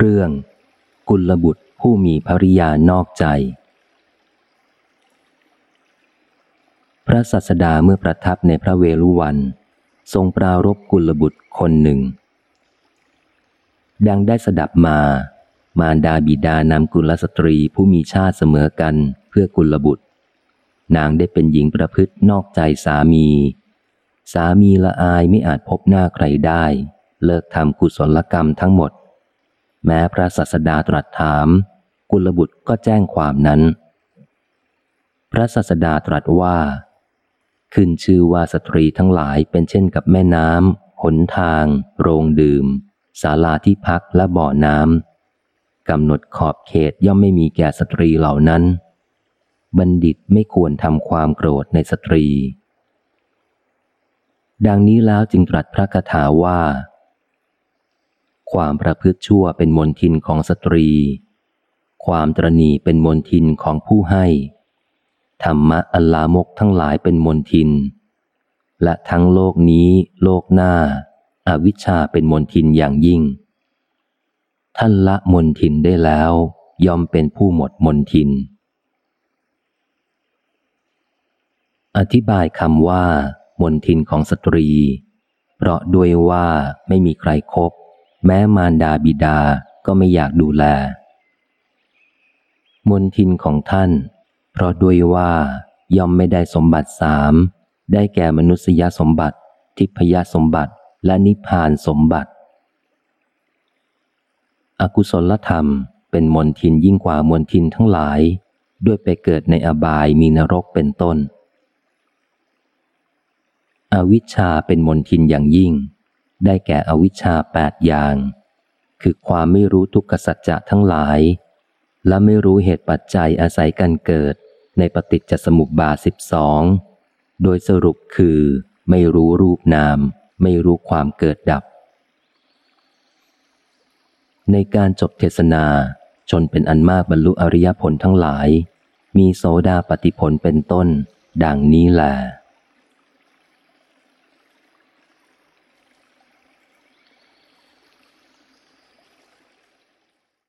เรื่อง กุลบุตรผู้มีภริยานอกใจ พระสัสดาเมื่อประทับในพระเวลุวัน ทรงปรารบกุลบุตรคนหนึ่ง ดังได้สดับมา มารดาบิดานำกุลสตรีผู้มีชาติเสมอกันเพื่อกุลบุตร นางได้เป็นหญิงประพฤตินอกใจสามี สามีละอายไม่อาจพบหน้าใครได้ เลิกทำกุศลกรรมทั้งหมด แม้พระสัสดาตรัสถาม กุลบุตรก็แจ้งความนั้น พระสัสดาตรัสว่า ขึ้นชื่อว่าสตรีทั้งหลายเป็นเช่นกับแม่น้ำหนทาง โรงดื่มศาลาที่พักและบ่อน้ำกำหนดขอบเขตย่อมไม่มีแก่สตรีเหล่านั้น บัณฑิตไม่ควรทำความโกรธในสตรี ดังนี้แล้วจึงตรัสพระคาถาว่า ความประพฤติชั่วเป็นมนทินของสตรี ความตรณีเป็นมนทินของผู้ให้ ธรรมะอัลลามกทั้งหลายเป็นมนทิน และทั้งโลกนี้โลกหน้าอาวิชชาเป็นมนทินอย่างยิ่ง ท่านละมนทินได้แล้วยอมเป็นผู้หมดมนทิน อธิบายคำว่า มนทินของสตรี เพราะด้วยว่าไม่มีใครครบ แม้มารดาบิดาก็ไม่อยากดูแล มนทินของท่าน เพราะด้วยว่าย่อมไม่ได้สมบัติสามได้แก่มนุษยสมบัติ ทิพยสมบัติและนิพพานสมบัติ อกุศลธรรมเป็นมนทินยิ่งกว่ามนทินทั้งหลาย ด้วยไปเกิดในอบายมีนรกเป็นต้น อวิชชาเป็นมนทินอย่างยิ่ง ได้แก่อวิชชาแปดอย่าง คือความไม่รู้ทุกขสัจจะทั้งหลาย และไม่รู้เหตุปัจจัยอาศัยกันเกิด ในปฏิจจสมุปบาทสิบสองโดยสรุปคือ ไม่รู้รูปนาม ไม่รู้ความเกิดดับ ในการจบเทศนาชนเป็นอันมากบรรลุอริยผลทั้งหลาย มีโสดาปฏิผลเป็นต้น ดังนี้แหละ